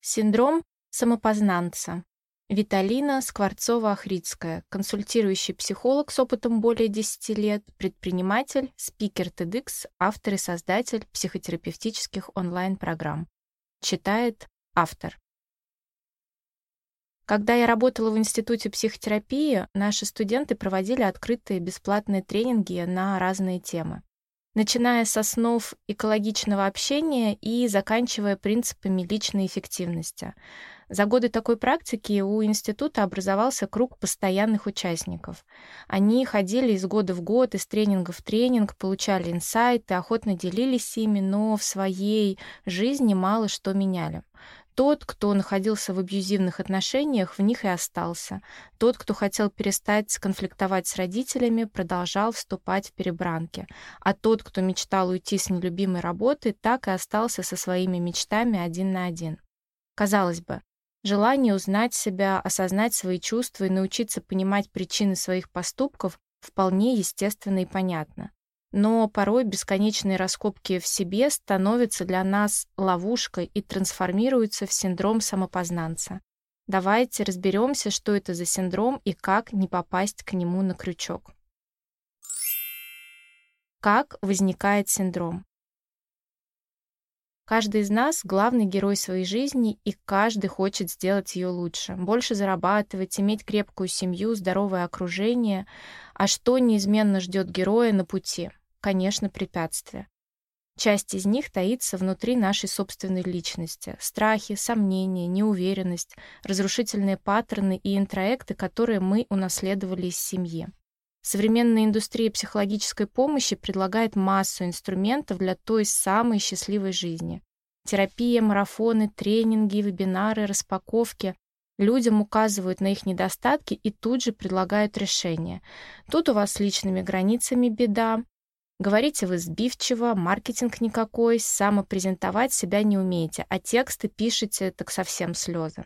Синдром самопознанца. Виталина Скворцова-Охридская, консультирующий психолог с опытом более 10 лет, предприниматель, спикер TEDx, автор и создатель психотерапевтических онлайн-программ. Читает автор. Когда я работала в Институте психотерапии, наши студенты проводили открытые бесплатные тренинги на разные темы начиная с основ экологичного общения и заканчивая принципами личной эффективности. За годы такой практики у института образовался круг постоянных участников. Они ходили из года в год, из тренинга в тренинг, получали инсайты, охотно делились ими, но в своей жизни мало что меняли. Тот, кто находился в абьюзивных отношениях, в них и остался. Тот, кто хотел перестать конфликтовать с родителями, продолжал вступать в перебранки. А тот, кто мечтал уйти с нелюбимой работы, так и остался со своими мечтами один на один. Казалось бы, желание узнать себя, осознать свои чувства и научиться понимать причины своих поступков вполне естественно и понятно. Но порой бесконечные раскопки в себе становятся для нас ловушкой и трансформируются в синдром самопознанца. Давайте разберемся, что это за синдром и как не попасть к нему на крючок. Как возникает синдром? Каждый из нас — главный герой своей жизни, и каждый хочет сделать ее лучше, больше зарабатывать, иметь крепкую семью, здоровое окружение. А что неизменно ждет героя на пути? конечно, препятствия. Часть из них таится внутри нашей собственной личности. Страхи, сомнения, неуверенность, разрушительные паттерны и интроекты, которые мы унаследовали из семьи. Современная индустрия психологической помощи предлагает массу инструментов для той самой счастливой жизни. Терапия, марафоны, тренинги, вебинары, распаковки. Людям указывают на их недостатки и тут же предлагают решения. Тут у вас с личными границами беда, Говорите вы сбивчиво, маркетинг никакой, самопрезентовать себя не умеете, а тексты пишете так совсем слезы.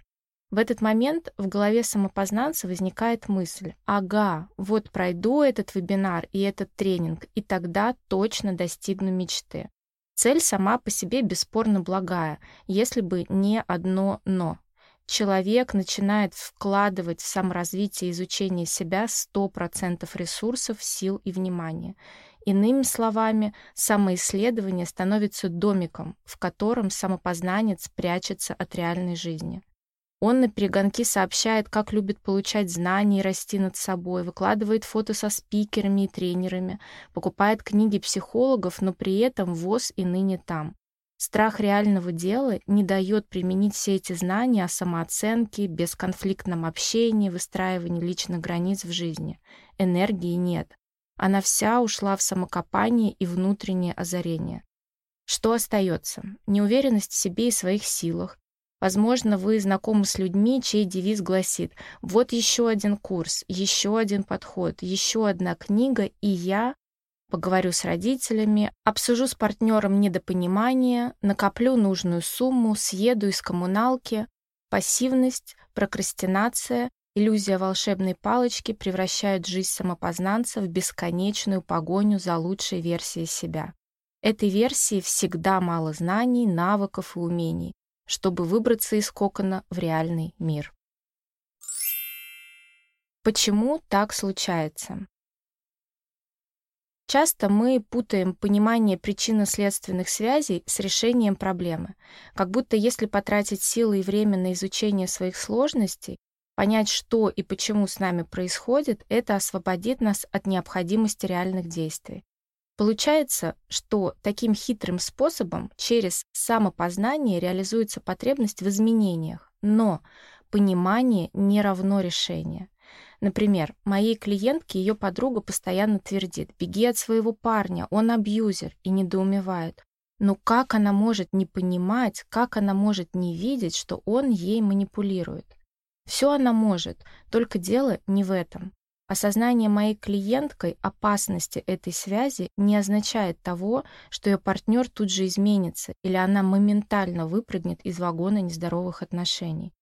В этот момент в голове самопознанца возникает мысль, ага, вот пройду этот вебинар и этот тренинг, и тогда точно достигну мечты. Цель сама по себе бесспорно благая, если бы не одно «но». Человек начинает вкладывать в саморазвитие и изучение себя 100% ресурсов, сил и внимания. Иными словами, самоисследование становится домиком, в котором самопознанец прячется от реальной жизни. Он на перегонки сообщает, как любит получать знания и расти над собой, выкладывает фото со спикерами и тренерами, покупает книги психологов, но при этом ВОЗ и ныне там. Страх реального дела не дает применить все эти знания о самооценке, бесконфликтном общении, выстраивании личных границ в жизни. Энергии нет. Она вся ушла в самокопание и внутреннее озарение. Что остается? Неуверенность в себе и своих силах. Возможно, вы знакомы с людьми, чей девиз гласит «Вот еще один курс, еще один подход, еще одна книга, и я поговорю с родителями, обсужу с партнером недопонимание, накоплю нужную сумму, съеду из коммуналки». Пассивность, прокрастинация Иллюзия волшебной палочки превращает жизнь самопознанца в бесконечную погоню за лучшей версией себя. Этой версии всегда мало знаний, навыков и умений, чтобы выбраться из кокона в реальный мир. Почему так случается? Часто мы путаем понимание причинно-следственных связей с решением проблемы, как будто если потратить силы и время на изучение своих сложностей, Понять, что и почему с нами происходит, это освободит нас от необходимости реальных действий. Получается, что таким хитрым способом через самопознание реализуется потребность в изменениях, но понимание не равно решение. Например, моей клиентке ее подруга постоянно твердит «беги от своего парня, он абьюзер» и недоумевает. Но как она может не понимать, как она может не видеть, что он ей манипулирует? Все она может, только дело не в этом. Осознание моей клиенткой опасности этой связи не означает того, что ее партнер тут же изменится или она моментально выпрыгнет из вагона нездоровых отношений.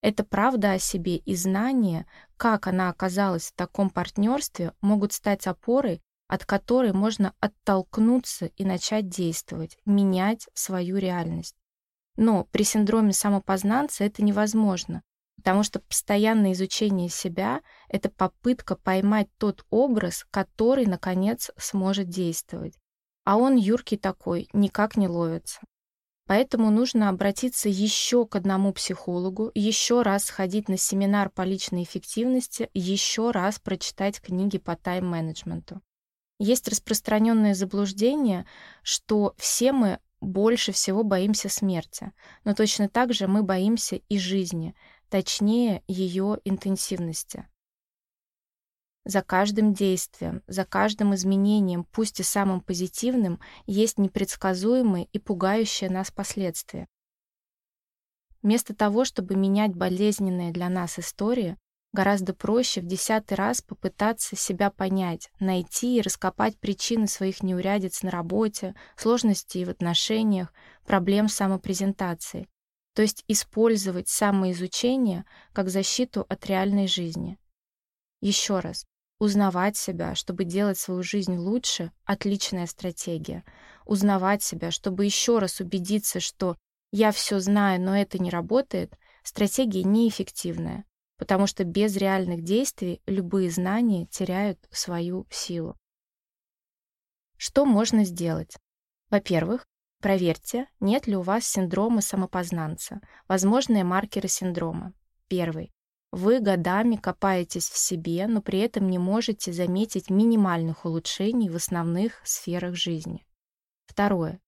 Это правда о себе и знание, как она оказалась в таком партнерстве, могут стать опорой, от которой можно оттолкнуться и начать действовать, менять свою реальность. Но при синдроме самопознанца это невозможно, потому что постоянное изучение себя — это попытка поймать тот образ, который, наконец, сможет действовать. А он, юркий такой, никак не ловится. Поэтому нужно обратиться еще к одному психологу, еще раз сходить на семинар по личной эффективности, еще раз прочитать книги по тайм-менеджменту. Есть распространенное заблуждение, что все мы больше всего боимся смерти, но точно так же мы боимся и жизни, точнее ее интенсивности. За каждым действием, за каждым изменением, пусть и самым позитивным, есть непредсказуемые и пугающие нас последствия. Вместо того, чтобы менять болезненные для нас истории, гораздо проще в десятый раз попытаться себя понять, найти и раскопать причины своих неурядиц на работе, сложностей в отношениях, проблем с самопрезентацией, то есть использовать самоизучение как защиту от реальной жизни. Еще раз, Узнавать себя, чтобы делать свою жизнь лучше — отличная стратегия. Узнавать себя, чтобы еще раз убедиться, что «я все знаю, но это не работает», стратегия неэффективная, потому что без реальных действий любые знания теряют свою силу. Что можно сделать? Во-первых, проверьте, нет ли у вас синдрома самопознанца, возможные маркеры синдрома. Первый. Вы годами копаетесь в себе, но при этом не можете заметить минимальных улучшений в основных сферах жизни. Второе.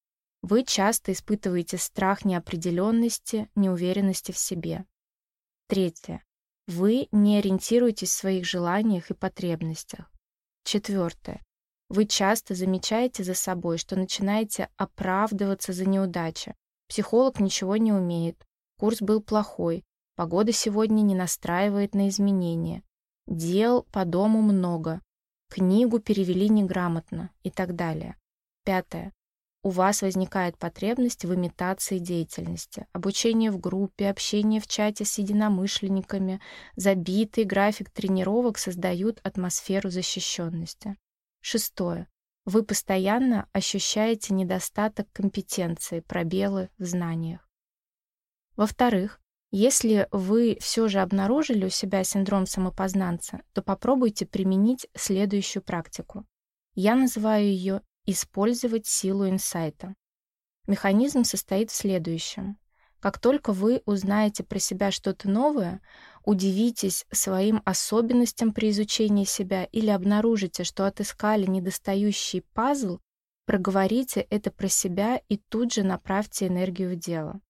Вы часто испытываете страх неопределенности, неуверенности в себе. Третье. Вы не ориентируетесь в своих желаниях и потребностях. Четвертое. Вы часто замечаете за собой, что начинаете оправдываться за неудачи. Психолог ничего не умеет, курс был плохой, Погода сегодня не настраивает на изменения. Дел по дому много. Книгу перевели неграмотно и так далее. Пятое. У вас возникает потребность в имитации деятельности. Обучение в группе, общение в чате с единомышленниками, забитый график тренировок создают атмосферу защищенности. Шестое. Вы постоянно ощущаете недостаток компетенции, пробелы в знаниях. Во-вторых, если вы все же обнаружили у себя синдром самопознанца, то попробуйте применить следующую практику. Я называю ее «использовать силу инсайта». Механизм состоит в следующем. Как только вы узнаете про себя что-то новое, удивитесь своим особенностям при изучении себя или обнаружите, что отыскали недостающий пазл, проговорите это про себя и тут же направьте энергию в дело.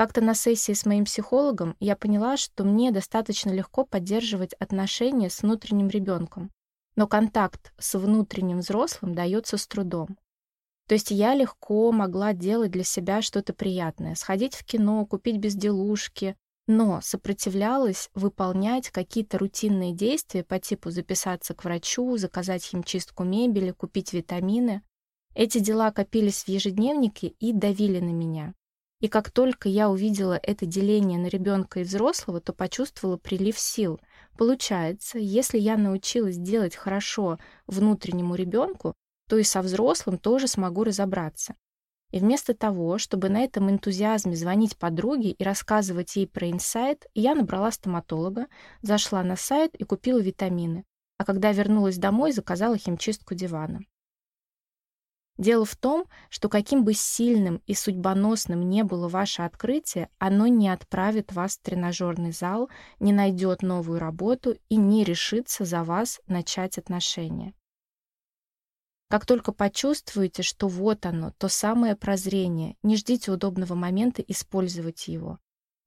Как-то на сессии с моим психологом я поняла, что мне достаточно легко поддерживать отношения с внутренним ребенком, но контакт с внутренним взрослым дается с трудом. То есть я легко могла делать для себя что-то приятное, сходить в кино, купить безделушки, но сопротивлялась выполнять какие-то рутинные действия по типу записаться к врачу, заказать химчистку мебели, купить витамины. Эти дела копились в ежедневнике и давили на меня. И как только я увидела это деление на ребенка и взрослого, то почувствовала прилив сил. Получается, если я научилась делать хорошо внутреннему ребенку, то и со взрослым тоже смогу разобраться. И вместо того, чтобы на этом энтузиазме звонить подруге и рассказывать ей про инсайт, я набрала стоматолога, зашла на сайт и купила витамины. А когда вернулась домой, заказала химчистку дивана. Дело в том, что каким бы сильным и судьбоносным не было ваше открытие, оно не отправит вас в тренажерный зал, не найдет новую работу и не решится за вас начать отношения. Как только почувствуете, что вот оно, то самое прозрение, не ждите удобного момента использовать его.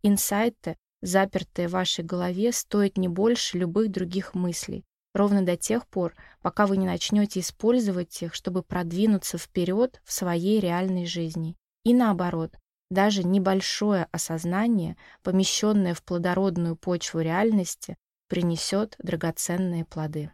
Инсайты, запертые в вашей голове, стоят не больше любых других мыслей ровно до тех пор, пока вы не начнете использовать их, чтобы продвинуться вперед в своей реальной жизни. И наоборот, даже небольшое осознание, помещенное в плодородную почву реальности, принесет драгоценные плоды.